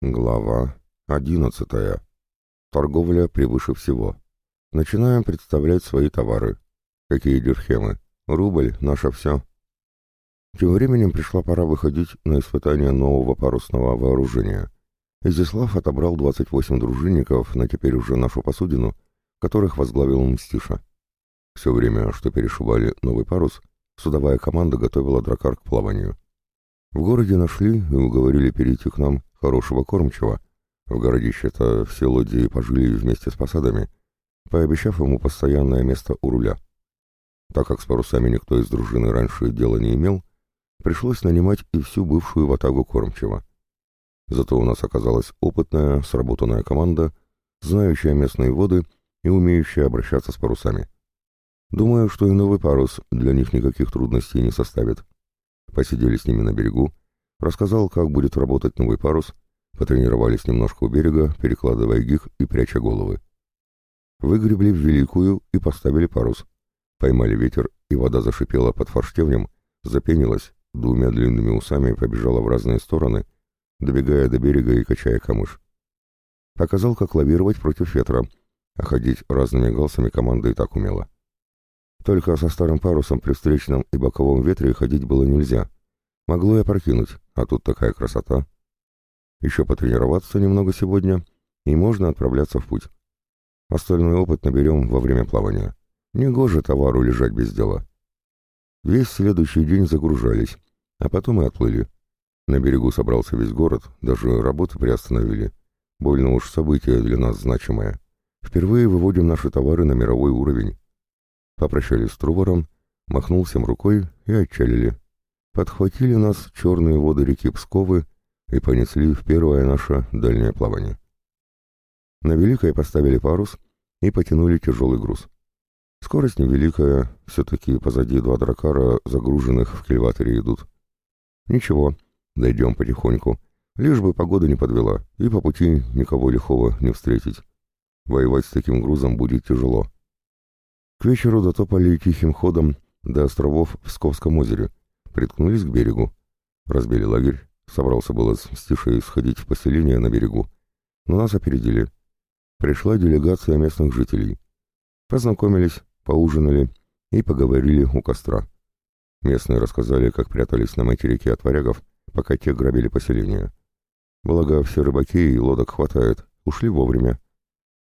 Глава одиннадцатая. Торговля превыше всего. Начинаем представлять свои товары. Какие дирхемы? Рубль — наше все. Тем временем пришла пора выходить на испытание нового парусного вооружения. Изяслав отобрал 28 дружинников на теперь уже нашу посудину, которых возглавил Мстиша. Все время, что перешивали новый парус, судовая команда готовила дракар к плаванию. В городе нашли и уговорили перейти к нам хорошего кормчего. В городище-то все лодии пожили вместе с посадами, пообещав ему постоянное место у руля. Так как с парусами никто из дружины раньше дела не имел, пришлось нанимать и всю бывшую ватагу кормчего. Зато у нас оказалась опытная, сработанная команда, знающая местные воды и умеющая обращаться с парусами. Думаю, что и новый парус для них никаких трудностей не составит. Посидели с ними на берегу, Рассказал, как будет работать новый парус, потренировались немножко у берега, перекладывая гиг и пряча головы. Выгребли в Великую и поставили парус. Поймали ветер, и вода зашипела под форштевнем, запенилась, двумя длинными усами побежала в разные стороны, добегая до берега и качая камыш. Показал, как лавировать против ветра, а ходить разными галсами команда и так умела. Только со старым парусом при встречном и боковом ветре ходить было нельзя. Могло и опрокинуть, а тут такая красота. Еще потренироваться немного сегодня, и можно отправляться в путь. Остальной опыт наберем во время плавания. Негоже товару лежать без дела. Весь следующий день загружались, а потом и отплыли. На берегу собрался весь город, даже работы приостановили. Больно уж событие для нас значимое. Впервые выводим наши товары на мировой уровень. Попрощались с Трувором, махнул всем рукой и отчалили подхватили нас черные воды реки Псковы и понесли в первое наше дальнее плавание. На Великое поставили парус и потянули тяжелый груз. Скорость невеликая, все-таки позади два дракара, загруженных в кильваторе, идут. Ничего, дойдем потихоньку, лишь бы погода не подвела, и по пути никого лихого не встретить. Воевать с таким грузом будет тяжело. К вечеру дотопали тихим ходом до островов в Псковском озере, приткнулись к берегу. Разбили лагерь, собрался было с Мстишей сходить в поселение на берегу, но нас опередили. Пришла делегация местных жителей. Познакомились, поужинали и поговорили у костра. Местные рассказали, как прятались на материке от варягов, пока те грабили поселение. Благо, все рыбаки и лодок хватает, ушли вовремя.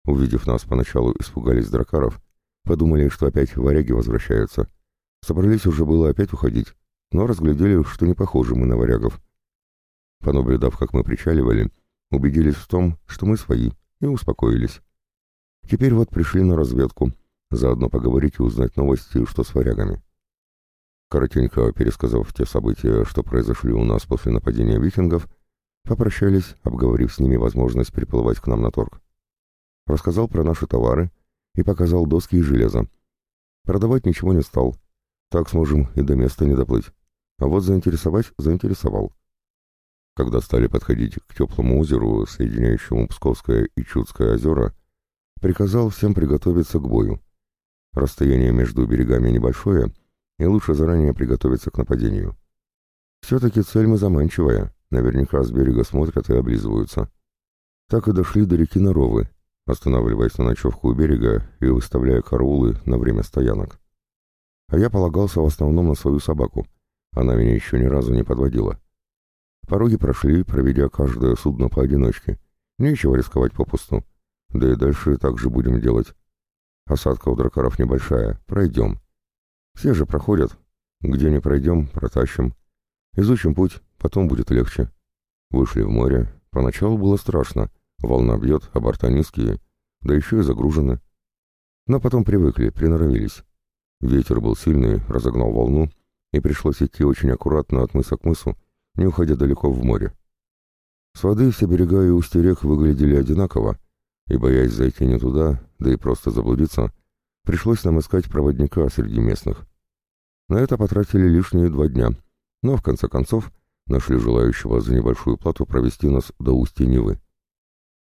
Увидев нас, поначалу испугались дракаров, подумали, что опять варяги возвращаются. Собрались уже было опять уходить, но разглядели, что не похожи мы на варягов. Понаблюдав, как мы причаливали, убедились в том, что мы свои, и успокоились. Теперь вот пришли на разведку, заодно поговорить и узнать новости, что с варягами. Коротенько пересказав те события, что произошли у нас после нападения викингов, попрощались, обговорив с ними возможность приплывать к нам на торг. Рассказал про наши товары и показал доски и железо. Продавать ничего не стал, так сможем и до места не доплыть. А вот заинтересовать заинтересовал. Когда стали подходить к теплому озеру, соединяющему Псковское и Чудское озера, приказал всем приготовиться к бою. Расстояние между берегами небольшое, и лучше заранее приготовиться к нападению. Все-таки цель мы заманчивая, наверняка с берега смотрят и облизываются. Так и дошли до реки Наровы, останавливаясь на ночевку у берега и выставляя караулы на время стоянок. А я полагался в основном на свою собаку — она меня еще ни разу не подводила. Пороги прошли, проведя каждое судно поодиночке. Нечего рисковать попусту. Да и дальше так же будем делать. Осадка у дракаров небольшая, пройдем. Все же проходят. Где не пройдем, протащим. Изучим путь, потом будет легче. Вышли в море. Поначалу было страшно. Волна бьет, а борта низкие, да еще и загружены. Но потом привыкли, приноровились. Ветер был сильный, разогнал волну, и пришлось идти очень аккуратно от мыса к мысу, не уходя далеко в море. С воды все берега и устья рек выглядели одинаково, и, боясь зайти не туда, да и просто заблудиться, пришлось нам искать проводника среди местных. На это потратили лишние два дня, но, в конце концов, нашли желающего за небольшую плату провести нас до устья Нивы.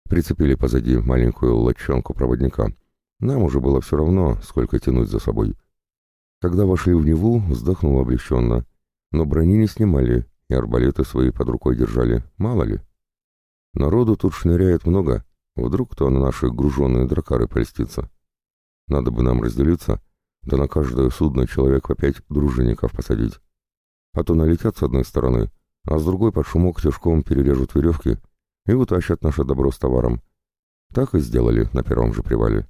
Прицепили позади маленькую лодчонку проводника. Нам уже было все равно, сколько тянуть за собой. Когда вошли в Неву, вздохнул облегченно. Но брони не снимали, и арбалеты свои под рукой держали, мало ли. Народу тут шныряет много, вдруг кто на наши груженные дракары польстится. Надо бы нам разделиться, да на каждое судно человек по пять дружинников посадить. А то налетят с одной стороны, а с другой под шумок тяжком перережут веревки и утащат наше добро с товаром. Так и сделали на первом же привале.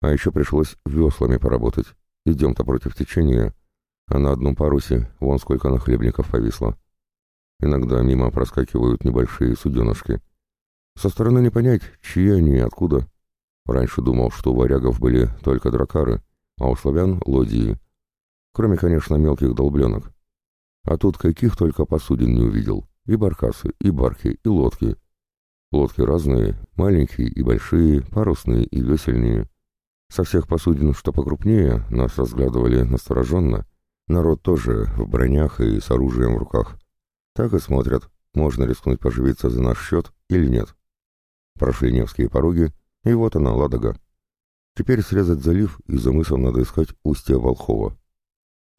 А еще пришлось веслами поработать. Идем-то против течения, а на одном парусе вон сколько нахлебников повисло. Иногда мимо проскакивают небольшие суденышки. Со стороны не понять, чьи они и откуда. Раньше думал, что у варягов были только дракары, а у славян — лодии. Кроме, конечно, мелких долбленок. А тут каких только посудин не увидел. И баркасы, и барки, и лодки. Лодки разные, маленькие и большие, парусные и весельные. Со всех посудин, что покрупнее, нас разглядывали настороженно. Народ тоже в бронях и с оружием в руках. Так и смотрят, можно рискнуть поживиться за наш счет или нет. Прошли Невские пороги, и вот она, Ладога. Теперь срезать залив, и за мысом надо искать устье Волхова.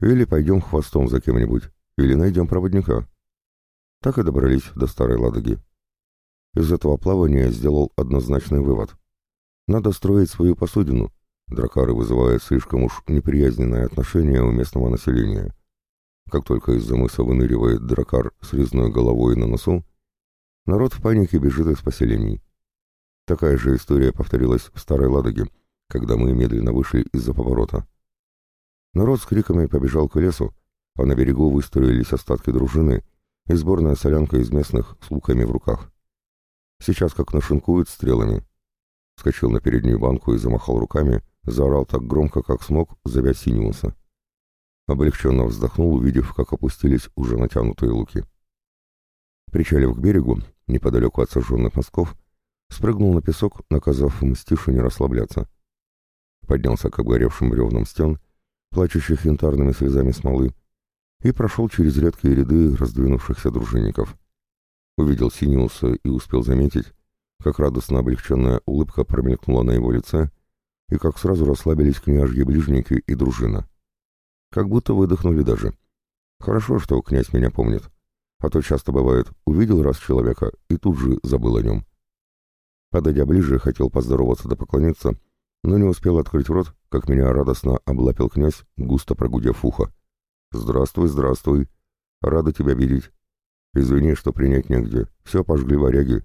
Или пойдем хвостом за кем-нибудь, или найдем проводника. Так и добрались до Старой Ладоги. Из этого плавания сделал однозначный вывод. Надо строить свою посудину, Дракары вызывают слишком уж неприязненное отношение у местного населения. Как только из-за мыса выныривает дракар с резной головой на носу, народ в панике бежит из поселений. Такая же история повторилась в Старой Ладоге, когда мы медленно вышли из-за поворота. Народ с криками побежал к лесу, а на берегу выстроились остатки дружины и сборная солянка из местных с луками в руках. Сейчас как нашинкуют стрелами. Скочил на переднюю банку и замахал руками, Заорал так громко, как смог, зовя Синиуса. Облегченно вздохнул, увидев, как опустились уже натянутые луки. Причалив к берегу, неподалеку от сожженных мостков, спрыгнул на песок, наказав мстишу не расслабляться. Поднялся к обгоревшим бревнам стен, плачущих янтарными слезами смолы, и прошел через редкие ряды раздвинувшихся дружинников. Увидел Синиуса и успел заметить, как радостно облегченная улыбка промелькнула на его лице, и как сразу расслабились княжьи ближники и дружина. Как будто выдохнули даже. Хорошо, что князь меня помнит. А то часто бывает, увидел раз человека и тут же забыл о нем. Подойдя ближе, хотел поздороваться да поклониться, но не успел открыть рот, как меня радостно облапил князь, густо прогудев ухо. «Здравствуй, здравствуй. Рада тебя видеть. Извини, что принять негде. Все пожгли варяги.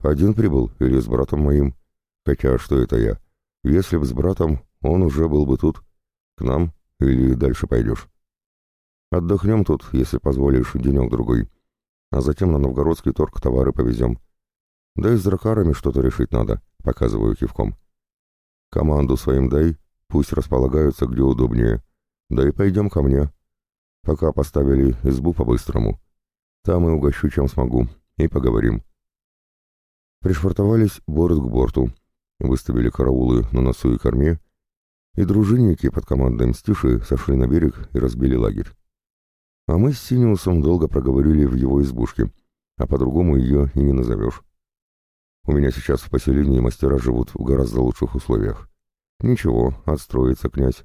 Один прибыл или с братом моим? Хотя что это я? Если б с братом, он уже был бы тут. К нам или дальше пойдешь. Отдохнем тут, если позволишь, денек-другой. А затем на новгородский торг товары повезем. Да и с дракарами что-то решить надо, показываю кивком. Команду своим дай, пусть располагаются где удобнее. Да и пойдем ко мне. Пока поставили избу по-быстрому. Там и угощу, чем смогу, и поговорим. Пришвартовались борт к борту, выставили караулы на носу и корме, и дружинники под командой Мстиши сошли на берег и разбили лагерь. А мы с Синиусом долго проговорили в его избушке, а по-другому ее и не назовешь. У меня сейчас в поселении мастера живут в гораздо лучших условиях. Ничего, отстроится князь.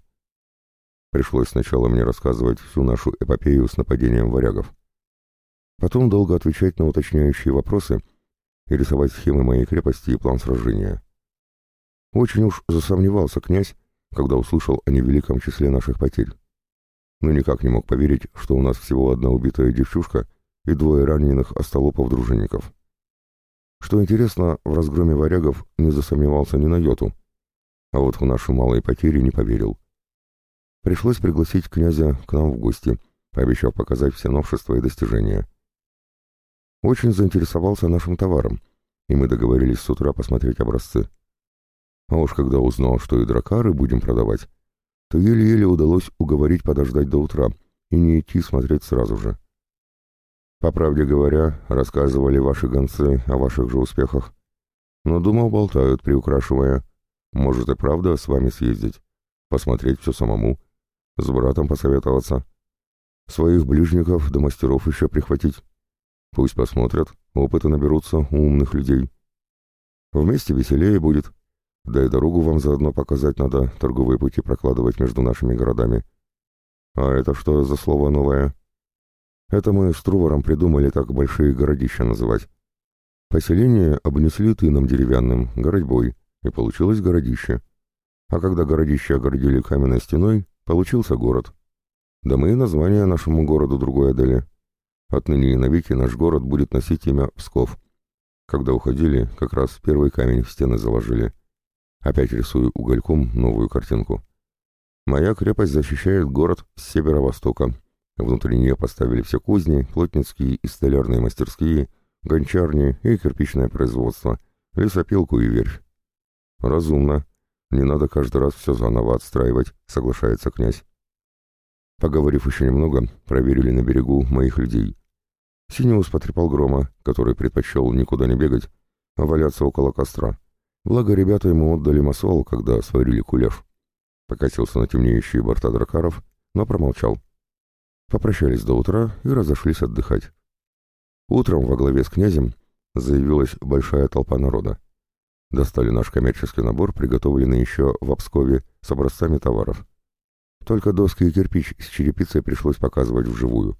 Пришлось сначала мне рассказывать всю нашу эпопею с нападением варягов. Потом долго отвечать на уточняющие вопросы и рисовать схемы моей крепости и план сражения. Очень уж засомневался князь, когда услышал о невеликом числе наших потерь. Но никак не мог поверить, что у нас всего одна убитая девчушка и двое раненых остолопов-дружинников. Что интересно, в разгроме варягов не засомневался ни на йоту, а вот в наши малые потери не поверил. Пришлось пригласить князя к нам в гости, пообещав показать все новшества и достижения. Очень заинтересовался нашим товаром, и мы договорились с утра посмотреть образцы. А уж когда узнал, что и дракары будем продавать, то еле-еле удалось уговорить подождать до утра и не идти смотреть сразу же. По правде говоря, рассказывали ваши гонцы о ваших же успехах. Но, думал, болтают, приукрашивая. Может и правда с вами съездить, посмотреть все самому, с братом посоветоваться. Своих ближников до мастеров еще прихватить. Пусть посмотрят, опыта наберутся у умных людей. Вместе веселее будет, да и дорогу вам заодно показать надо, торговые пути прокладывать между нашими городами. А это что за слово новое? Это мы с Трувором придумали так большие городища называть. Поселение обнесли тыном деревянным, городьбой, и получилось городище. А когда городище огородили каменной стеной, получился город. Да мы и название нашему городу другое дали. Отныне и навеки наш город будет носить имя Псков. Когда уходили, как раз первый камень в стены заложили. Опять рисую угольком новую картинку. Моя крепость защищает город с северо-востока. Внутри нее поставили все кузни, плотницкие и столярные мастерские, гончарни и кирпичное производство, лесопилку и верфь. Разумно. Не надо каждый раз все заново отстраивать, соглашается князь. Поговорив еще немного, проверили на берегу моих людей. Синеус потрепал грома, который предпочел никуда не бегать, а валяться около костра. Благо, ребята ему отдали масол, когда сварили кулеш. Покатился на темнеющие борта дракаров, но промолчал. Попрощались до утра и разошлись отдыхать. Утром во главе с князем заявилась большая толпа народа. Достали наш коммерческий набор, приготовленный еще в Обскове с образцами товаров. Только доски и кирпич с черепицей пришлось показывать вживую.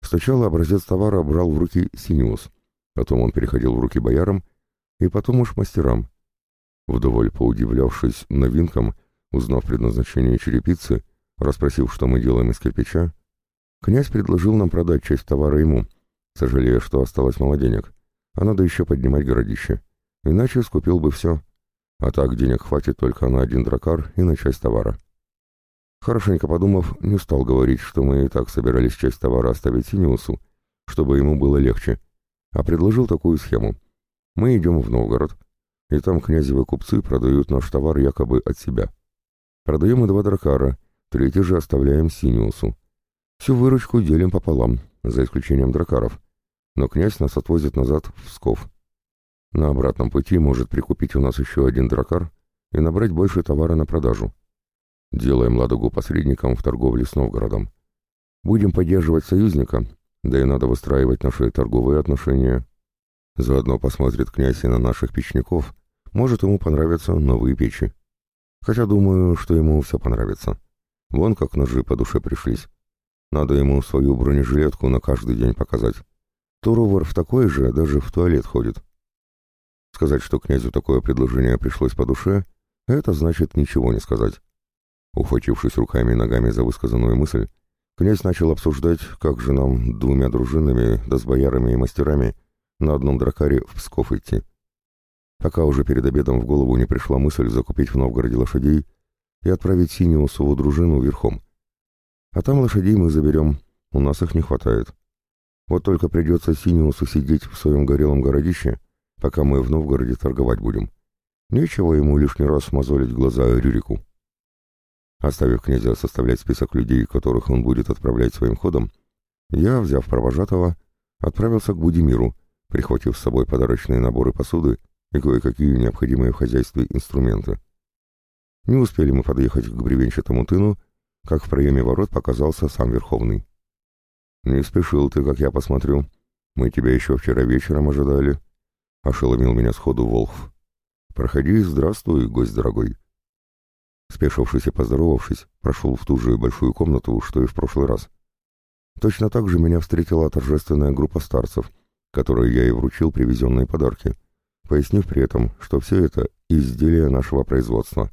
Сначала образец товара брал в руки Синиус, потом он переходил в руки боярам и потом уж мастерам. Вдоволь поудивлявшись новинкам, узнав предназначение черепицы, расспросив, что мы делаем из кирпича, князь предложил нам продать часть товара ему, сожалея, что осталось мало денег, а надо еще поднимать городище. Иначе скупил бы все, а так денег хватит только на один дракар и на часть товара. Хорошенько подумав, не стал говорить, что мы и так собирались часть товара оставить Синиусу, чтобы ему было легче, а предложил такую схему. Мы идем в Новгород, и там князевы купцы продают наш товар якобы от себя. Продаем и два дракара, третий же оставляем Синиусу. Всю выручку делим пополам, за исключением дракаров, но князь нас отвозит назад в Псков. На обратном пути может прикупить у нас еще один дракар и набрать больше товара на продажу. Делаем Ладогу посредником в торговле с Новгородом. Будем поддерживать союзника, да и надо выстраивать наши торговые отношения. Заодно посмотрит князь и на наших печников, может ему понравятся новые печи. Хотя думаю, что ему все понравится. Вон как ножи по душе пришлись. Надо ему свою бронежилетку на каждый день показать. Туровар в такой же даже в туалет ходит. Сказать, что князю такое предложение пришлось по душе, это значит ничего не сказать. Ухватившись руками и ногами за высказанную мысль, князь начал обсуждать, как же нам двумя дружинами, да с боярами и мастерами, на одном дракаре в Псков идти. Пока уже перед обедом в голову не пришла мысль закупить в Новгороде лошадей и отправить Синеусову дружину верхом. А там лошадей мы заберем, у нас их не хватает. Вот только придется Синеусу сидеть в своем горелом городище, пока мы в Новгороде торговать будем. Нечего ему лишний раз мозолить глаза Рюрику. Оставив князя составлять список людей, которых он будет отправлять своим ходом, я, взяв провожатого, отправился к Будимиру, прихватив с собой подарочные наборы посуды и кое-какие необходимые в хозяйстве инструменты. Не успели мы подъехать к бревенчатому тыну, как в проеме ворот показался сам Верховный. «Не спешил ты, как я посмотрю. Мы тебя еще вчера вечером ожидали», — ошеломил меня сходу Волхв. «Проходи, здравствуй, гость дорогой». Спешившись и поздоровавшись, прошел в ту же большую комнату, что и в прошлый раз. Точно так же меня встретила торжественная группа старцев, которой я и вручил привезенные подарки, пояснив при этом, что все это изделия нашего производства.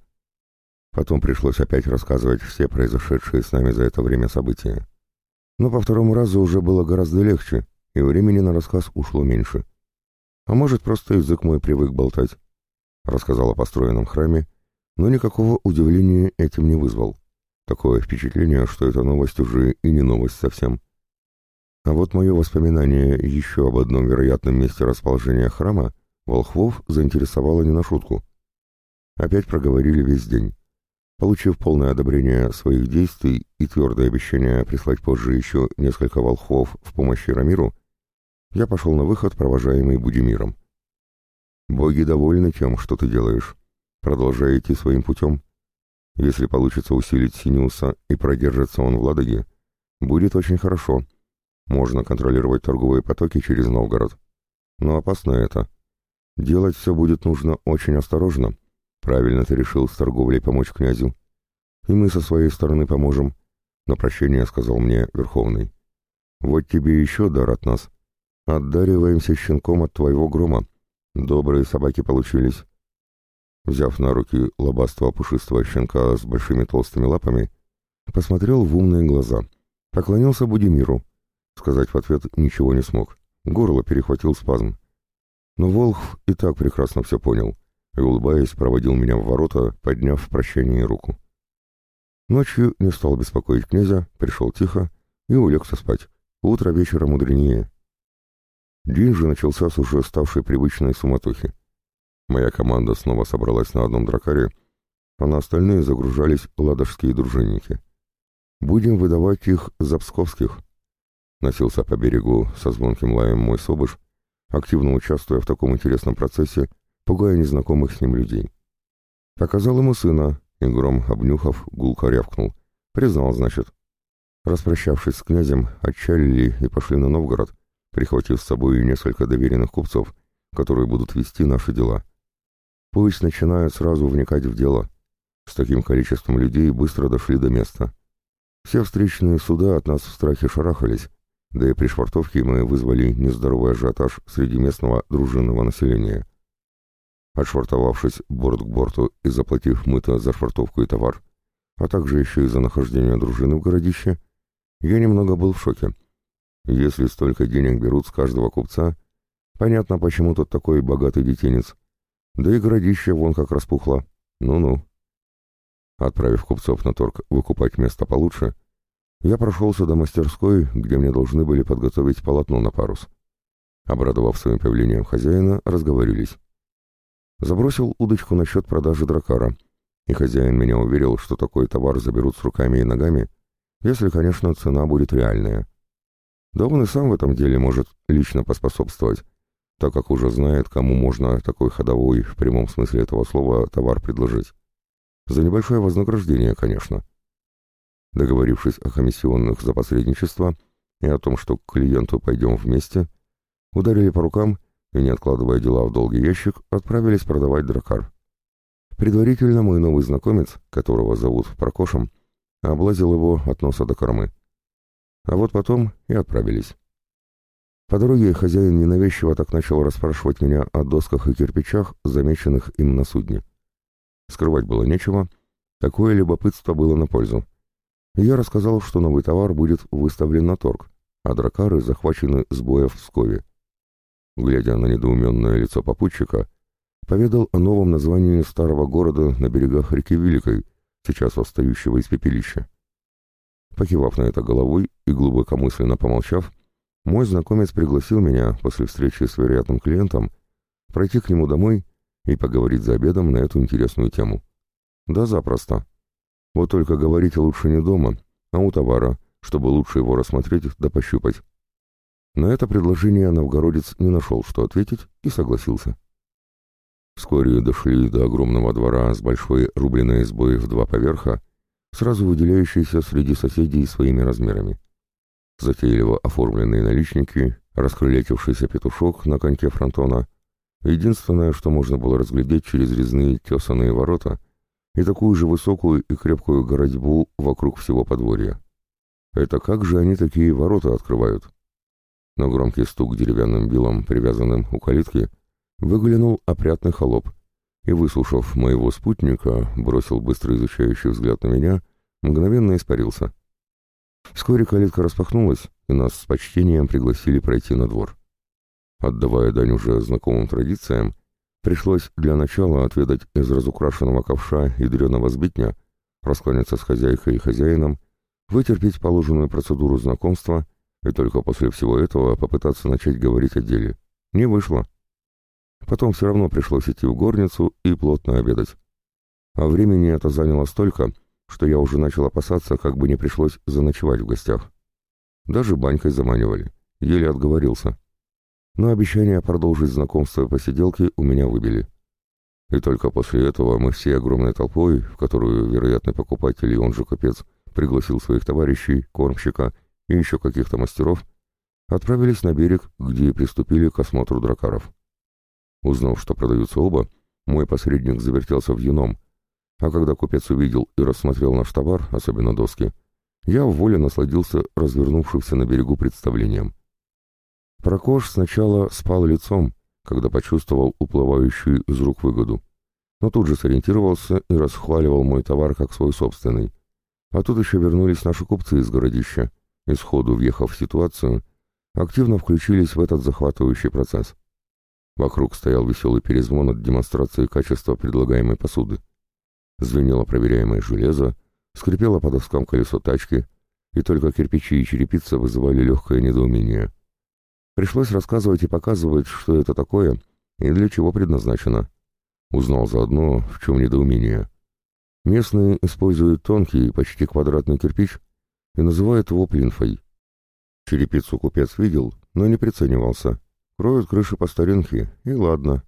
Потом пришлось опять рассказывать все произошедшие с нами за это время события. Но по второму разу уже было гораздо легче, и времени на рассказ ушло меньше. А может, просто язык мой привык болтать. Рассказал о построенном храме, но никакого удивления этим не вызвал. Такое впечатление, что эта новость уже и не новость совсем. А вот мое воспоминание еще об одном вероятном месте расположения храма Волхвов заинтересовало не на шутку. Опять проговорили весь день. Получив полное одобрение своих действий и твердое обещание прислать позже еще несколько волхвов в помощь Рамиру, я пошел на выход, провожаемый Будимиром. «Боги довольны тем, что ты делаешь продолжая идти своим путем. Если получится усилить Синиуса и продержится он в Ладоге, будет очень хорошо. Можно контролировать торговые потоки через Новгород. Но опасно это. Делать все будет нужно очень осторожно. Правильно ты решил с торговлей помочь князю. И мы со своей стороны поможем. На прощение сказал мне Верховный. Вот тебе еще дар от нас. Отдариваемся щенком от твоего грома. Добрые собаки получились. Взяв на руки лобастого пушистого щенка с большими толстыми лапами, посмотрел в умные глаза. Поклонился Будимиру. Сказать в ответ ничего не смог. Горло перехватил спазм. Но Волхв и так прекрасно все понял и, улыбаясь, проводил меня в ворота, подняв в прощании руку. Ночью не стал беспокоить князя, пришел тихо и улегся спать. Утро вечера мудренее. День же начался с уже ставшей привычной суматохи. Моя команда снова собралась на одном дракаре, а на остальные загружались ладожские дружинники. «Будем выдавать их за псковских», — носился по берегу со звонким лаем мой собыш, активно участвуя в таком интересном процессе, пугая незнакомых с ним людей. Показал ему сына, и гром, обнюхав, гулко рявкнул. Признал, значит. Распрощавшись с князем, отчалили и пошли на Новгород, прихватив с собой несколько доверенных купцов, которые будут вести наши дела. Пусть начинают сразу вникать в дело. С таким количеством людей быстро дошли до места. Все встречные суда от нас в страхе шарахались, да и при швартовке мы вызвали нездоровый ажиотаж среди местного дружинного населения. Отшвартовавшись борт к борту и заплатив мыто за швартовку и товар, а также еще и за нахождение дружины в городище, я немного был в шоке. Если столько денег берут с каждого купца, понятно, почему тот такой богатый детинец. Да и городище вон как распухло. Ну-ну. Отправив купцов на торг выкупать место получше, я прошелся до мастерской, где мне должны были подготовить полотно на парус. Обрадовав своим появлением хозяина, разговорились. Забросил удочку насчет продажи дракара, и хозяин меня уверил, что такой товар заберут с руками и ногами, если, конечно, цена будет реальная. Да он и сам в этом деле может лично поспособствовать, так как уже знает, кому можно такой ходовой, в прямом смысле этого слова, товар предложить. За небольшое вознаграждение, конечно. Договорившись о комиссионных за посредничество и о том, что к клиенту пойдем вместе, ударили по рукам и, не откладывая дела в долгий ящик, отправились продавать дракар. Предварительно мой новый знакомец, которого зовут Прокошем, облазил его от носа до кормы. А вот потом и отправились. По дороге хозяин ненавязчиво так начал расспрашивать меня о досках и кирпичах, замеченных им на судне. Скрывать было нечего, такое любопытство было на пользу. Я рассказал, что новый товар будет выставлен на торг, а дракары захвачены с боя в Пскове. Глядя на недоуменное лицо попутчика, поведал о новом названии старого города на берегах реки Великой, сейчас восстающего из пепелища. Покивав на это головой и глубокомысленно помолчав, мой знакомец пригласил меня после встречи с вероятным клиентом пройти к нему домой и поговорить за обедом на эту интересную тему. Да, запросто. Вот только говорить лучше не дома, а у товара, чтобы лучше его рассмотреть да пощупать. На это предложение новгородец не нашел, что ответить, и согласился. Вскоре дошли до огромного двора с большой рубленой избой в два поверха, сразу выделяющейся среди соседей своими размерами. Затейливо оформленные наличники, раскрылетившийся петушок на коньке фронтона, единственное, что можно было разглядеть через резные тесанные ворота и такую же высокую и крепкую городьбу вокруг всего подворья. Это как же они такие ворота открывают? Но громкий стук деревянным билом, привязанным у калитки, выглянул опрятный холоп и, выслушав моего спутника, бросил быстро изучающий взгляд на меня, мгновенно испарился. Вскоре калитка распахнулась, и нас с почтением пригласили пройти на двор. Отдавая дань уже знакомым традициям, пришлось для начала отведать из разукрашенного ковша и дреного сбитня, раскланяться с хозяйкой и хозяином, вытерпеть положенную процедуру знакомства и только после всего этого попытаться начать говорить о деле. Не вышло. Потом все равно пришлось идти в горницу и плотно обедать. А времени это заняло столько, что я уже начал опасаться, как бы не пришлось заночевать в гостях. Даже банькой заманивали. Еле отговорился. Но обещание продолжить знакомство и посиделки у меня выбили. И только после этого мы всей огромной толпой, в которую вероятный покупатель и он же купец пригласил своих товарищей, кормщика и еще каких-то мастеров, отправились на берег, где приступили к осмотру дракаров. Узнав, что продаются оба, мой посредник завертелся в юном, а когда купец увидел и рассмотрел наш товар, особенно доски, я в воле насладился развернувшимся на берегу представлением. Прокош сначала спал лицом, когда почувствовал уплывающую из рук выгоду, но тут же сориентировался и расхваливал мой товар как свой собственный. А тут еще вернулись наши купцы из городища, и сходу въехав в ситуацию, активно включились в этот захватывающий процесс. Вокруг стоял веселый перезвон от демонстрации качества предлагаемой посуды. Звенело проверяемое железо, скрипело по доскам колесо тачки, и только кирпичи и черепица вызывали легкое недоумение. Пришлось рассказывать и показывать, что это такое и для чего предназначено. Узнал заодно, в чем недоумение. Местные используют тонкий, почти квадратный кирпич и называют его плинфой. Черепицу купец видел, но не приценивался. Кроют крыши по старинке, и ладно.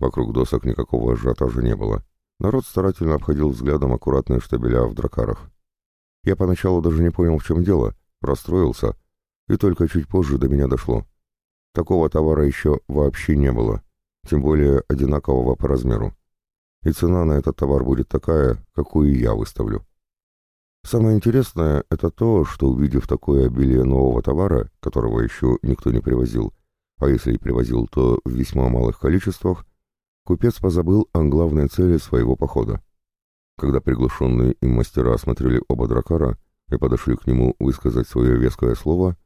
Вокруг досок никакого ажиотажа не было. Народ старательно обходил взглядом аккуратные штабеля в дракарах. Я поначалу даже не понял, в чем дело, расстроился, и только чуть позже до меня дошло. Такого товара еще вообще не было, тем более одинакового по размеру. И цена на этот товар будет такая, какую я выставлю. Самое интересное — это то, что, увидев такое обилие нового товара, которого еще никто не привозил, а если и привозил, то в весьма малых количествах, купец позабыл о главной цели своего похода. Когда приглашенные им мастера осмотрели оба дракара и подошли к нему высказать свое веское слово,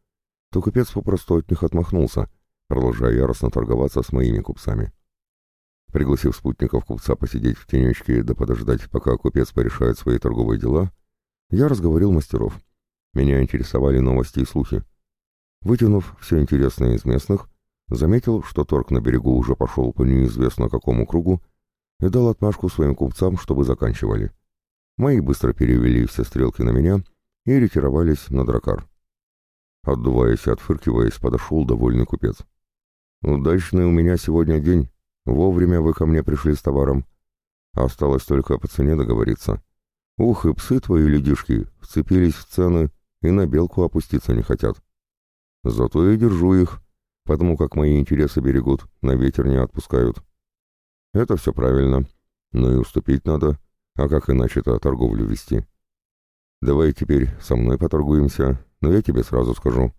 то купец попросту от них отмахнулся, продолжая яростно торговаться с моими купцами. Пригласив спутников купца посидеть в тенечке да подождать, пока купец порешает свои торговые дела, я разговорил мастеров. Меня интересовали новости и слухи. Вытянув все интересное из местных, заметил, что торг на берегу уже пошел по неизвестно какому кругу, и дал отмашку своим купцам, чтобы заканчивали. Мои быстро перевели все стрелки на меня и ретировались на дракар. Отдуваясь и отфыркиваясь, подошел довольный купец. «Удачный у меня сегодня день. Вовремя вы ко мне пришли с товаром. Осталось только по цене договориться. Ух, и псы твои, людишки, вцепились в цены и на белку опуститься не хотят. Зато и держу их, потому как мои интересы берегут, на ветер не отпускают. Это все правильно, но и уступить надо, а как иначе-то торговлю вести? Давай теперь со мной поторгуемся, но я тебе сразу скажу.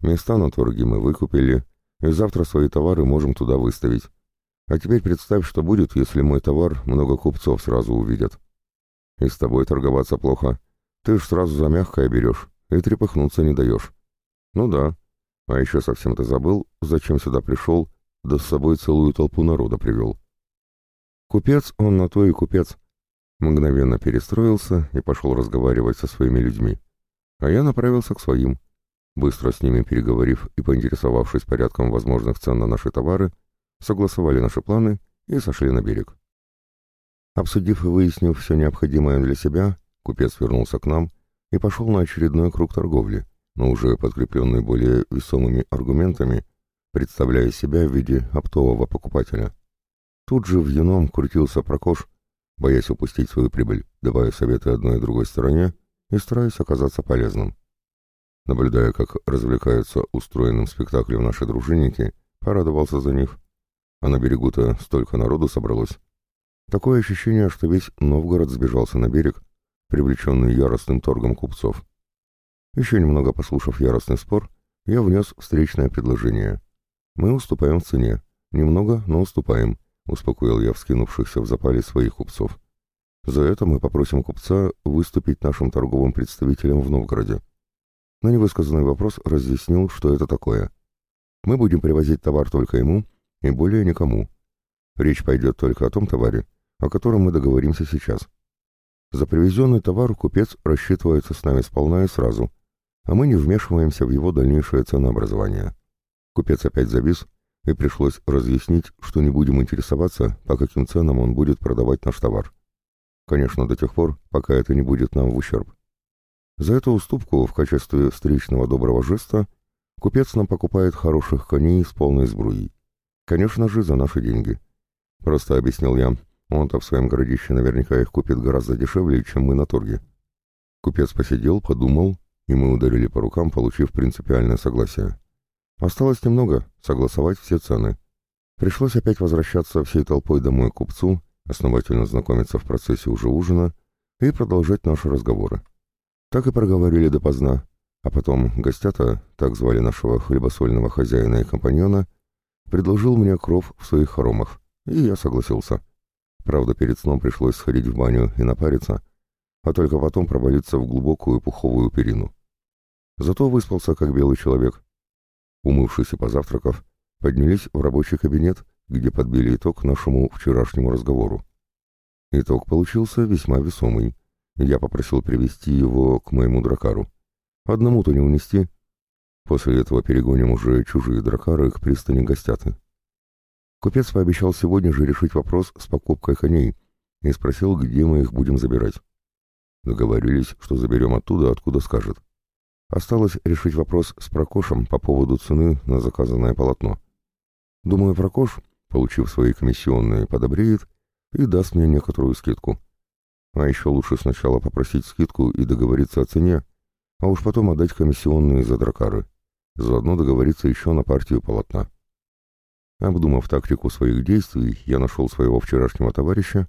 Места на торге мы выкупили, и завтра свои товары можем туда выставить. А теперь представь, что будет, если мой товар много купцов сразу увидят. И с тобой торговаться плохо. Ты ж сразу за мягкое берешь и трепыхнуться не даешь. Ну да. А еще совсем ты забыл, зачем сюда пришел, да с собой целую толпу народа привел. Купец он на то и купец. Мгновенно перестроился и пошел разговаривать со своими людьми. А я направился к своим. Быстро с ними переговорив и поинтересовавшись порядком возможных цен на наши товары, согласовали наши планы и сошли на берег. Обсудив и выяснив все необходимое для себя, купец вернулся к нам и пошел на очередной круг торговли, но уже подкрепленный более весомыми аргументами, представляя себя в виде оптового покупателя. Тут же в юном крутился Прокош, боясь упустить свою прибыль, давая советы одной и другой стороне и стараясь оказаться полезным. Наблюдая, как развлекаются устроенным спектаклем наши дружинники, порадовался за них. А на берегу-то столько народу собралось. Такое ощущение, что весь Новгород сбежался на берег, привлеченный яростным торгом купцов. Еще немного послушав яростный спор, я внес встречное предложение. Мы уступаем в цене. Немного, но уступаем, успокоил я вскинувшихся в запале своих купцов. За это мы попросим купца выступить нашим торговым представителем в Новгороде. На невысказанный вопрос разъяснил, что это такое. Мы будем привозить товар только ему и более никому. Речь пойдет только о том товаре, о котором мы договоримся сейчас. За привезенный товар купец рассчитывается с нами сполна и сразу, а мы не вмешиваемся в его дальнейшее ценообразование. Купец опять завис, и пришлось разъяснить, что не будем интересоваться, по каким ценам он будет продавать наш товар. Конечно, до тех пор, пока это не будет нам в ущерб. За эту уступку в качестве встречного доброго жеста купец нам покупает хороших коней с полной сбруей. Конечно же, за наши деньги. Просто объяснил я, он-то в своем городище наверняка их купит гораздо дешевле, чем мы на торге. Купец посидел, подумал, и мы ударили по рукам, получив принципиальное согласие. Осталось немного, согласовать все цены. Пришлось опять возвращаться всей толпой домой к купцу, основательно знакомиться в процессе уже ужина и продолжать наши разговоры. Так и проговорили допоздна, А потом гостята, так звали нашего хлебосольного хозяина и компаньона, предложил мне кров в своих хоромах, и я согласился. Правда, перед сном пришлось сходить в баню и напариться, а только потом провалиться в глубокую пуховую перину. Зато выспался, как белый человек. Умывшись и позавтракав, поднялись в рабочий кабинет, где подбили итог нашему вчерашнему разговору. Итог получился весьма весомый. Я попросил привести его к моему дракару. Одному-то не унести. После этого перегоним уже чужие дракары к пристани гостяты. Купец пообещал сегодня же решить вопрос с покупкой коней и спросил, где мы их будем забирать. Договорились, что заберем оттуда, откуда скажет. Осталось решить вопрос с Прокошем по поводу цены на заказанное полотно. Думаю, Прокош, получив свои комиссионные, подобреет и даст мне некоторую скидку. А еще лучше сначала попросить скидку и договориться о цене, а уж потом отдать комиссионные за дракары. Заодно договориться еще на партию полотна. Обдумав тактику своих действий, я нашел своего вчерашнего товарища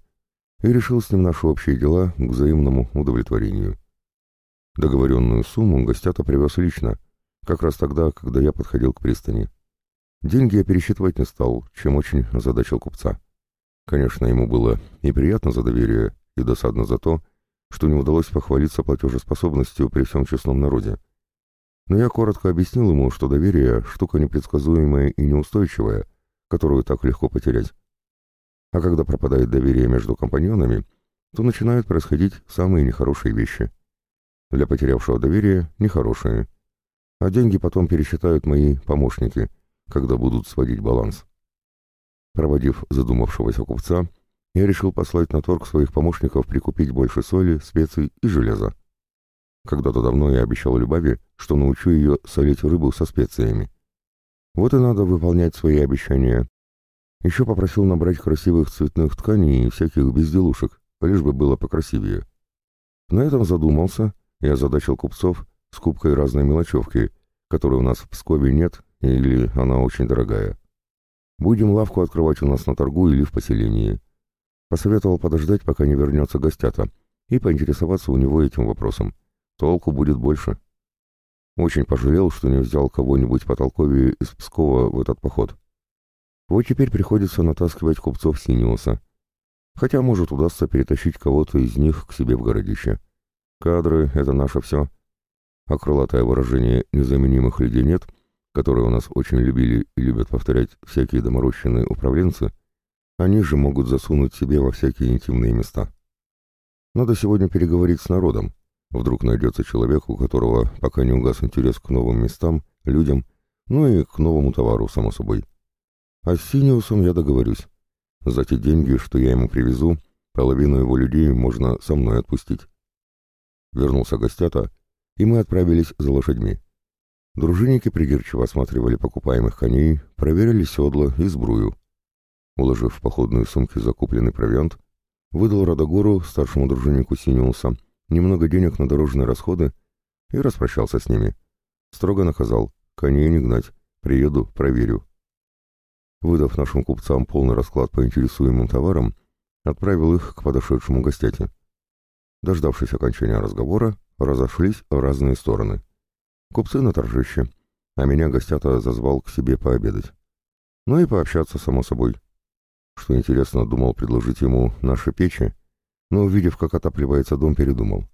и решил с ним наши общие дела к взаимному удовлетворению. Договоренную сумму гостята привез лично, как раз тогда, когда я подходил к пристани. Деньги я пересчитывать не стал, чем очень озадачил купца. Конечно, ему было и приятно за доверие, и досадно за то, что не удалось похвалиться платежеспособностью при всем честном народе. Но я коротко объяснил ему, что доверие — штука непредсказуемая и неустойчивая, которую так легко потерять. А когда пропадает доверие между компаньонами, то начинают происходить самые нехорошие вещи. Для потерявшего доверие — нехорошие. А деньги потом пересчитают мои помощники, когда будут сводить баланс. Проводив задумавшегося купца, я решил послать на торг своих помощников прикупить больше соли, специй и железа. Когда-то давно я обещал Любави, что научу ее солить рыбу со специями. Вот и надо выполнять свои обещания. Еще попросил набрать красивых цветных тканей и всяких безделушек, лишь бы было покрасивее. На этом задумался и озадачил купцов скупкой разной мелочевки, которой у нас в Пскове нет или она очень дорогая. Будем лавку открывать у нас на торгу или в поселении. Посоветовал подождать, пока не вернется гостята, и поинтересоваться у него этим вопросом. Толку будет больше. Очень пожалел, что не взял кого-нибудь потолковее из Пскова в этот поход. Вот теперь приходится натаскивать купцов Синиуса. Хотя, может, удастся перетащить кого-то из них к себе в городище. Кадры — это наше все. А крылатое выражение «незаменимых людей нет» — которые у нас очень любили и любят повторять всякие доморощенные управленцы, они же могут засунуть себе во всякие интимные места. Надо сегодня переговорить с народом. Вдруг найдется человек, у которого пока не угас интерес к новым местам, людям, ну и к новому товару, само собой. А с Синиусом я договорюсь. За те деньги, что я ему привезу, половину его людей можно со мной отпустить. Вернулся гостята, и мы отправились за лошадьми. Дружинники придирчиво осматривали покупаемых коней, проверили седла и сбрую. Уложив в походные сумки закупленный провиант, выдал Радогору, старшему дружиннику Синиуса, немного денег на дорожные расходы и распрощался с ними. Строго наказал, коней не гнать, приеду, проверю. Выдав нашим купцам полный расклад по интересуемым товарам, отправил их к подошедшему гостяте. Дождавшись окончания разговора, разошлись в разные стороны. Купцы на торжище, а меня гостята зазвал к себе пообедать. Ну и пообщаться, само собой. Что интересно, думал предложить ему наши печи, но, увидев, как отапливается дом, передумал.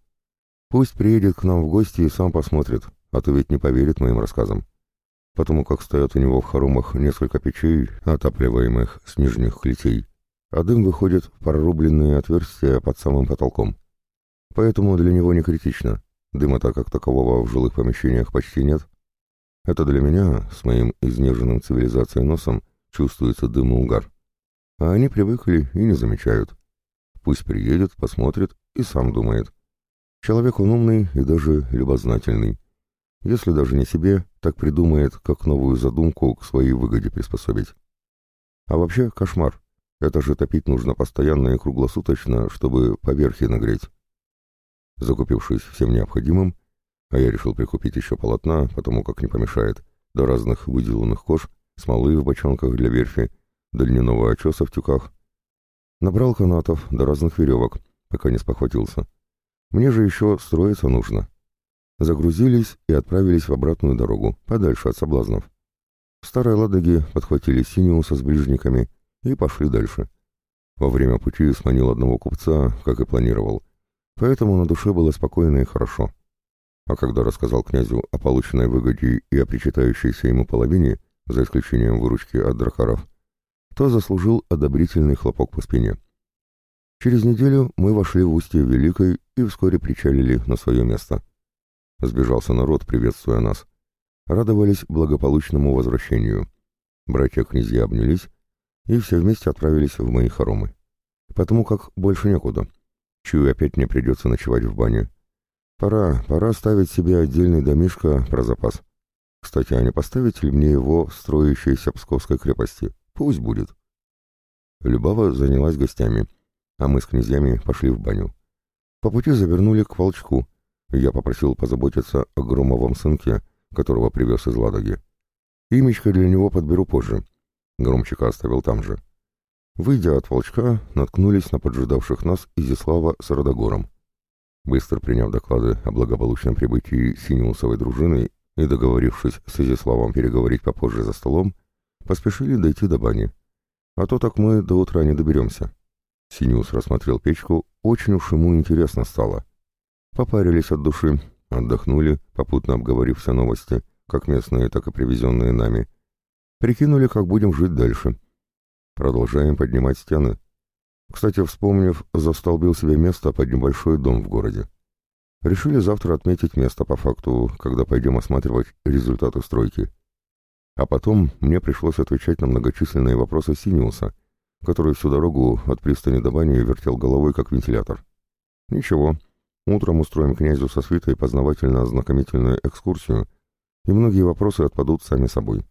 Пусть приедет к нам в гости и сам посмотрит, а то ведь не поверит моим рассказам. Потому как стоят у него в хоромах несколько печей, отапливаемых с нижних клетей, а дым выходит в прорубленные отверстия под самым потолком. Поэтому для него не критично. Дыма-то как такового в жилых помещениях почти нет. Это для меня, с моим изнеженным цивилизацией носом, чувствуется дым и угар. А они привыкли и не замечают. Пусть приедет, посмотрит и сам думает. Человек он умный и даже любознательный. Если даже не себе, так придумает, как новую задумку к своей выгоде приспособить. А вообще кошмар. Это же топить нужно постоянно и круглосуточно, чтобы поверхи нагреть. Закупившись всем необходимым, а я решил прикупить еще полотна, потому как не помешает, до разных выделанных кож, смолы в бочонках для верфи, до льняного очеса в тюках. Набрал канатов до разных веревок, пока не спохватился. Мне же еще строиться нужно. загрузились и отправились в обратную дорогу, подальше от соблазнов. В Старой Ладоге подхватили Синиуса с ближниками и пошли дальше. Во время пути сманил одного купца, как и планировал, поэтому на душе было спокойно и хорошо. А когда рассказал князю о полученной выгоде и о причитающейся ему половине, за исключением выручки от дракаров, то заслужил одобрительный хлопок по спине. Через неделю мы вошли в устье Великой и вскоре причалили на свое место. Сбежался народ, приветствуя нас. Радовались благополучному возвращению. Братья-князья обнялись, и все вместе отправились в мои хоромы. Потому как больше некуда. Чую, опять мне придется ночевать в бане. Пора, пора ставить себе отдельный домишко про запас. Кстати, а не поставить ли мне его в строящейся Псковской крепости? Пусть будет. Любава занялась гостями, а мы с князьями пошли в баню. По пути завернули к волчку. Я попросил позаботиться о громовом сынке, которого привез из Ладоги. Имечко для него подберу позже. Громчика оставил там же. Выйдя от волчка, наткнулись на поджидавших нас Изислава с Родогором. Быстро приняв доклады о благополучном прибытии Синеусовой дружины и договорившись с Изиславом переговорить попозже за столом, поспешили дойти до бани. А то так мы до утра не доберемся. Синеус рассмотрел печку, очень уж ему интересно стало. Попарились от души, отдохнули, попутно обговорив все новости, как местные, так и привезенные нами. Прикинули, как будем жить дальше. Продолжаем поднимать стены. Кстати, вспомнив, застолбил себе место под небольшой дом в городе. Решили завтра отметить место по факту, когда пойдем осматривать результаты стройки. А потом мне пришлось отвечать на многочисленные вопросы Синиуса, который всю дорогу от пристани до бани вертел головой, как вентилятор. Ничего, утром устроим князю со свитой познавательно-ознакомительную экскурсию, и многие вопросы отпадут сами собой.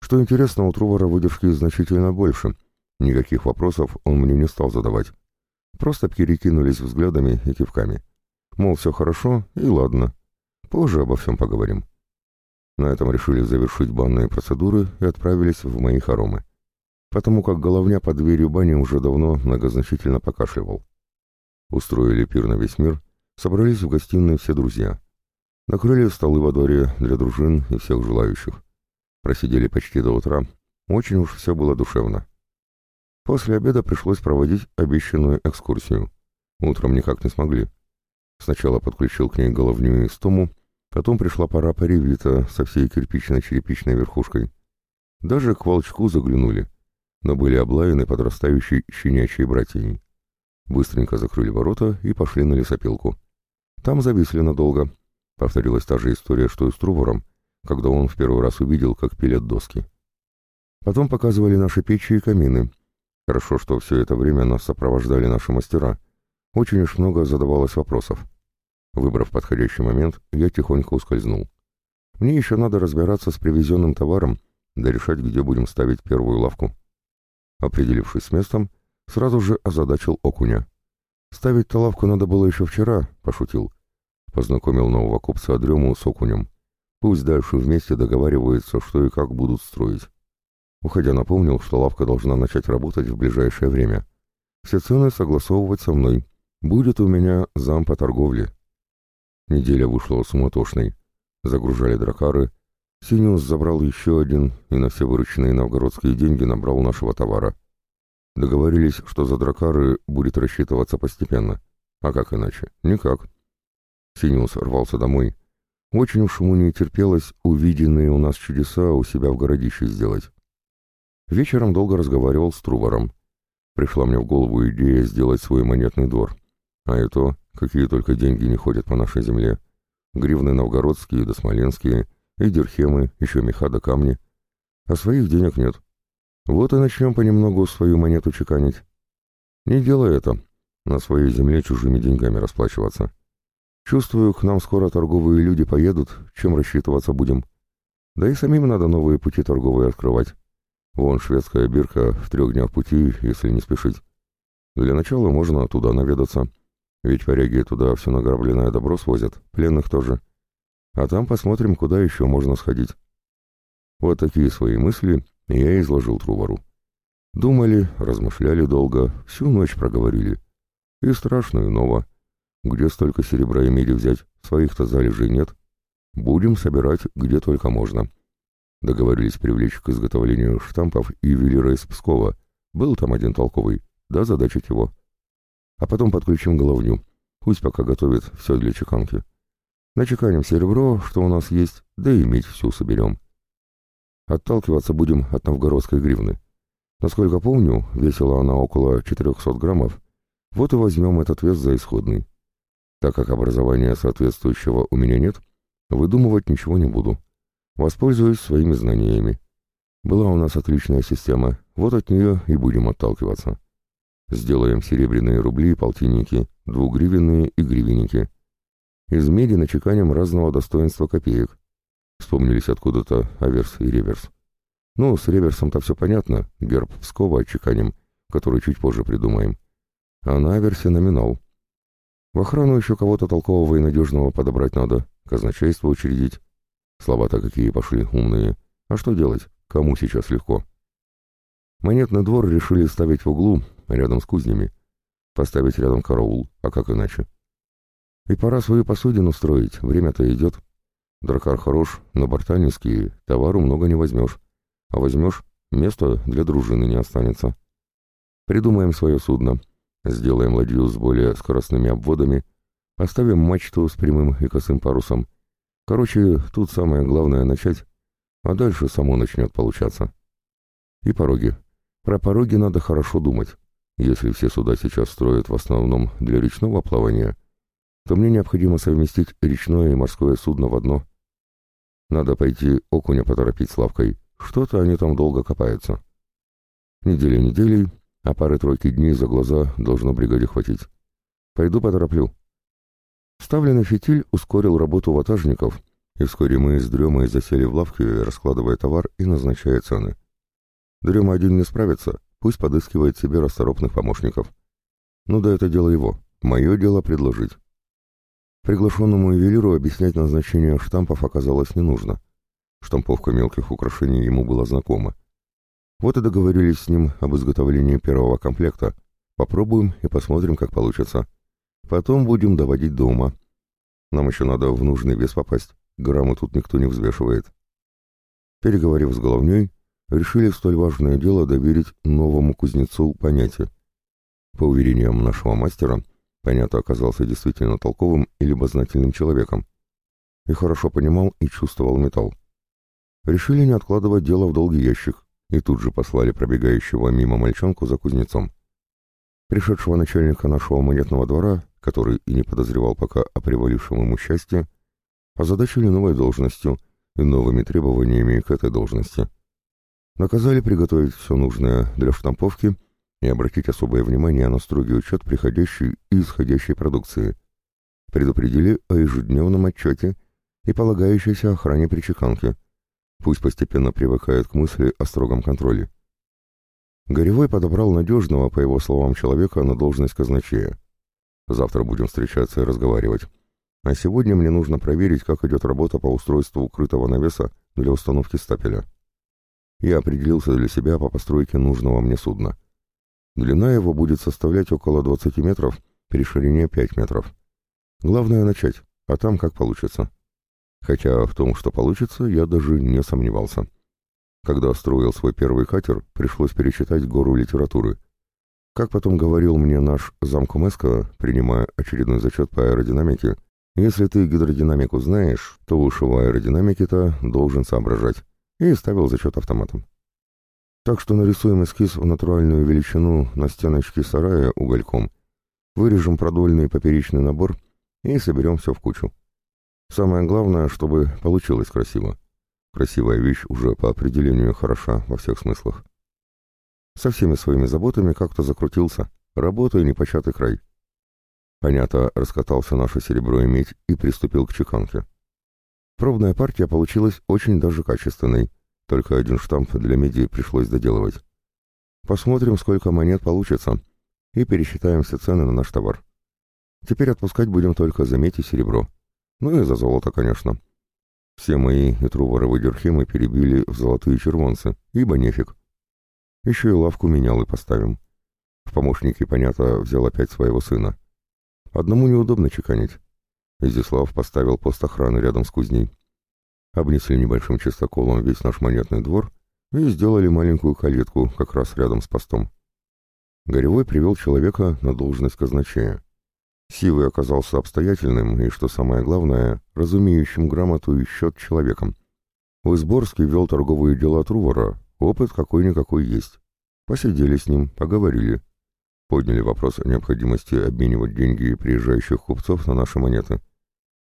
Что интересно, у Трувора выдержки значительно больше. Никаких вопросов он мне не стал задавать. Просто перекинулись взглядами и кивками. Мол, все хорошо, и ладно. Позже обо всем поговорим. На этом решили завершить банные процедуры и отправились в мои хоромы. Потому как головня под дверью бани уже давно многозначительно покашливал. Устроили пир на весь мир, собрались в гостиной все друзья. Накрыли столы во дворе для дружин и всех желающих. Просидели почти до утра, очень уж все было душевно. После обеда пришлось проводить обещанную экскурсию. Утром никак не смогли. Сначала подключил к ней головню и стому, потом пришла пора паревита со всей кирпично-черепичной верхушкой. Даже к волчку заглянули, но были облаяны подрастающей щенячьей братьей. Быстренько закрыли ворота и пошли на лесопилку. Там зависли надолго. Повторилась та же история, что и с Трувором, когда он в первый раз увидел, как пилят доски. Потом показывали наши печи и камины. Хорошо, что все это время нас сопровождали наши мастера. Очень уж много задавалось вопросов. Выбрав подходящий момент, я тихонько ускользнул. Мне еще надо разбираться с привезенным товаром, да решать, где будем ставить первую лавку. Определившись с местом, сразу же озадачил окуня. «Ставить-то лавку надо было еще вчера», — пошутил. Познакомил нового купца Дрему с окунем. Пусть дальше вместе договариваются, что и как будут строить. Уходя напомнил, что лавка должна начать работать в ближайшее время. Все цены согласовывать со мной. Будет у меня зам по торговле. Неделя вышла суматошной. Загружали дракары. Синиус забрал еще один и на все вырученные новгородские деньги набрал нашего товара. Договорились, что за дракары будет рассчитываться постепенно. А как иначе? Никак. Синиус рвался домой, очень уж ему не терпелось увиденные у нас чудеса у себя в городище сделать. Вечером долго разговаривал с Труваром. Пришла мне в голову идея сделать свой монетный двор. А это, какие только деньги не ходят по нашей земле. Гривны новгородские да смоленские, и дирхемы, еще меха да камни. А своих денег нет. Вот и начнем понемногу свою монету чеканить. Не делай это, на своей земле чужими деньгами расплачиваться. Чувствую, к нам скоро торговые люди поедут, чем рассчитываться будем. Да и самим надо новые пути торговые открывать. Вон шведская бирка в трех днях пути, если не спешить. Для начала можно туда наведаться. Ведь варяги туда все награбленное добро свозят, пленных тоже. А там посмотрим, куда еще можно сходить. Вот такие свои мысли я изложил Трувару. Думали, размышляли долго, всю ночь проговорили. И страшно, ново. Где столько серебра и меди взять? Своих-то залежей нет. Будем собирать где только можно. Договорились привлечь к изготовлению штампов и ювелира из Пскова. Был там один толковый, да задачить его. А потом подключим головню. Пусть пока готовит все для чеканки. Начеканим серебро, что у нас есть, да и медь всю соберем. Отталкиваться будем от новгородской гривны. Насколько помню, весила она около 400 граммов. Вот и возьмем этот вес за исходный. Так как образования соответствующего у меня нет, выдумывать ничего не буду. Воспользуюсь своими знаниями. Была у нас отличная система, вот от нее и будем отталкиваться. Сделаем серебряные рубли и полтинники, двугривенные и гривенники. Из меди начеканим разного достоинства копеек. Вспомнились откуда-то аверс и реверс. Ну, с реверсом-то все понятно, герб Пскова отчеканим, который чуть позже придумаем. А на аверсе номинал. В охрану еще кого-то толкового и надежного подобрать надо, казначейство учредить. Слова-то какие пошли, умные. А что делать? Кому сейчас легко? Монетный двор решили ставить в углу, рядом с кузнями. Поставить рядом караул, а как иначе? И пора свою посудину строить, время-то идет. Дракар хорош, но борта низкие, товару много не возьмешь. А возьмешь, места для дружины не останется. Придумаем свое судно, сделаем ладью с более скоростными обводами, поставим мачту с прямым и косым парусом. Короче, тут самое главное начать, а дальше само начнет получаться. И пороги. Про пороги надо хорошо думать. Если все суда сейчас строят в основном для речного плавания, то мне необходимо совместить речное и морское судно в одно. Надо пойти окуня поторопить с лавкой. Что-то они там долго копаются. Недели недели, а пары-тройки дней за глаза должно бригаде хватить. Пойду потороплю. Вставленный фитиль ускорил работу ватажников, и вскоре мы с Дремой засели в лавке, раскладывая товар и назначая цены. Дрема один не справится, пусть подыскивает себе расторопных помощников. Ну да это дело его, мое дело предложить. Приглашенному ювелиру объяснять назначение штампов оказалось не нужно. Штамповка мелких украшений ему была знакома. Вот и договорились с ним об изготовлении первого комплекта. Попробуем и посмотрим, как получится. Потом будем доводить до ума. Нам еще надо в нужный вес попасть. Граммы тут никто не взвешивает. Переговорив с головней, решили столь важное дело доверить новому кузнецу понятие. По уверениям нашего мастера, Понятно, оказался действительно толковым и любознательным человеком. И хорошо понимал и чувствовал металл. Решили не откладывать дело в долгий ящик, и тут же послали пробегающего мимо мальчонку за кузнецом. Пришедшего начальника нашего монетного двора, который и не подозревал пока о привалившем ему счастье, озадачили новой должностью и новыми требованиями к этой должности. Наказали приготовить все нужное для штамповки — и обратить особое внимание на строгий учет приходящей и исходящей продукции. Предупредили о ежедневном отчете и полагающейся охране при чеканке. Пусть постепенно привыкают к мысли о строгом контроле. Горевой подобрал надежного, по его словам, человека на должность казначея. Завтра будем встречаться и разговаривать. А сегодня мне нужно проверить, как идет работа по устройству укрытого навеса для установки стапеля. Я определился для себя по постройке нужного мне судна. Длина его будет составлять около 20 метров, при ширине 5 метров. Главное начать, а там как получится. Хотя в том, что получится, я даже не сомневался. Когда строил свой первый катер, пришлось перечитать гору литературы. Как потом говорил мне наш замкомеска, принимая очередной зачет по аэродинамике, если ты гидродинамику знаешь, то уж в аэродинамике-то должен соображать. И ставил зачет автоматом. Так что нарисуем эскиз в натуральную величину на стеночке сарая угольком, вырежем продольный поперечный набор и соберем все в кучу. Самое главное, чтобы получилось красиво. Красивая вещь уже по определению хороша во всех смыслах. Со всеми своими заботами как-то закрутился, работая непочатый край. Понятно, раскатался наше серебро и медь и приступил к чеканке. Пробная партия получилась очень даже качественной, только один штамп для меди пришлось доделывать. Посмотрим, сколько монет получится, и пересчитаем все цены на наш товар. Теперь отпускать будем только за медь и серебро. Ну и за золото, конечно. Все мои итруваровые дюрхемы перебили в золотые червонцы, ибо нефиг. Еще и лавку менял и поставим. В помощники, понятно, взял опять своего сына. Одному неудобно чеканить. Изяслав поставил пост охраны рядом с кузней. Обнесли небольшим чистоколом весь наш монетный двор и сделали маленькую калитку как раз рядом с постом. Горевой привел человека на должность казначея. Сивый оказался обстоятельным и, что самое главное, разумеющим грамоту и счет человеком. В Изборске вел торговые дела Трувора, опыт какой-никакой есть. Посидели с ним, поговорили. Подняли вопрос о необходимости обменивать деньги приезжающих купцов на наши монеты.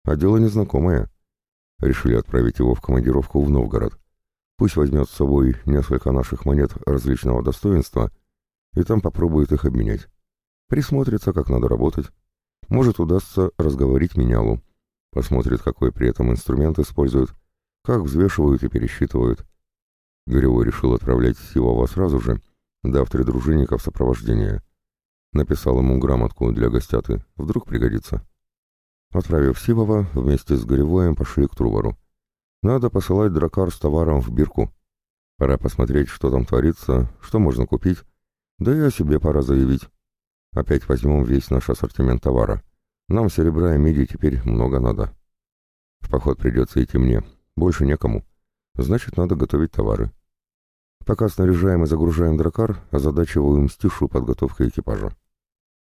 А дело незнакомое. Решили отправить его в командировку в Новгород. Пусть возьмет с собой несколько наших монет различного достоинства и там попробует их обменять. Присмотрится, как надо работать. Может, удастся разговорить менялу. Посмотрит, какой при этом инструмент используют, как взвешивают и пересчитывают. Горевой решил отправлять Сивова сразу же, дав три дружинников сопровождения. Написал ему грамотку для гостяты, вдруг пригодится. Отправив Сивова, вместе с Горевоем пошли к Трувару. Надо посылать дракар с товаром в бирку. Пора посмотреть, что там творится, что можно купить, да и о себе пора заявить. Опять возьмем весь наш ассортимент товара. Нам серебра и меди теперь много надо. В поход придется идти мне. Больше некому. Значит, надо готовить товары. Пока снаряжаем и загружаем дракар, озадачиваем стишу подготовкой экипажа.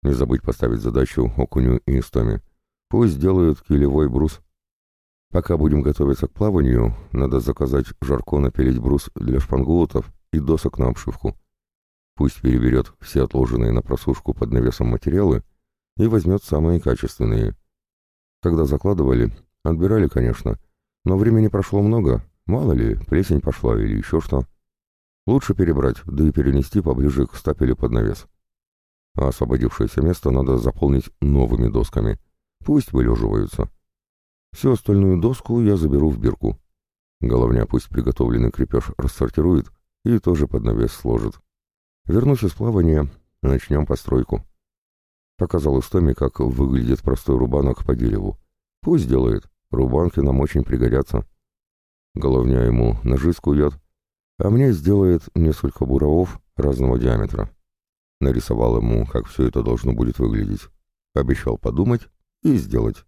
Не забыть поставить задачу Окуню и Истоме. Пусть делают килевой брус. Пока будем готовиться к плаванию, надо заказать жарко напилить брус для шпангоутов и досок на обшивку. Пусть переберет все отложенные на просушку под навесом материалы и возьмет самые качественные. Когда закладывали, отбирали, конечно, но времени прошло много, мало ли, плесень пошла или еще что. Лучше перебрать, да и перенести поближе к стапелю под навес. А освободившееся место надо заполнить новыми досками. Пусть вылеживаются. Всю остальную доску я заберу в бирку. Головня пусть приготовленный крепеж рассортирует и тоже под навес сложит. Вернусь из плавания, начнем постройку. Показал Истоме, как выглядит простой рубанок по дереву. Пусть делает, рубанки нам очень пригодятся. Головня ему ножи скует, а мне сделает несколько буровов разного диаметра. Нарисовал ему, как все это должно будет выглядеть. Обещал подумать и сделать.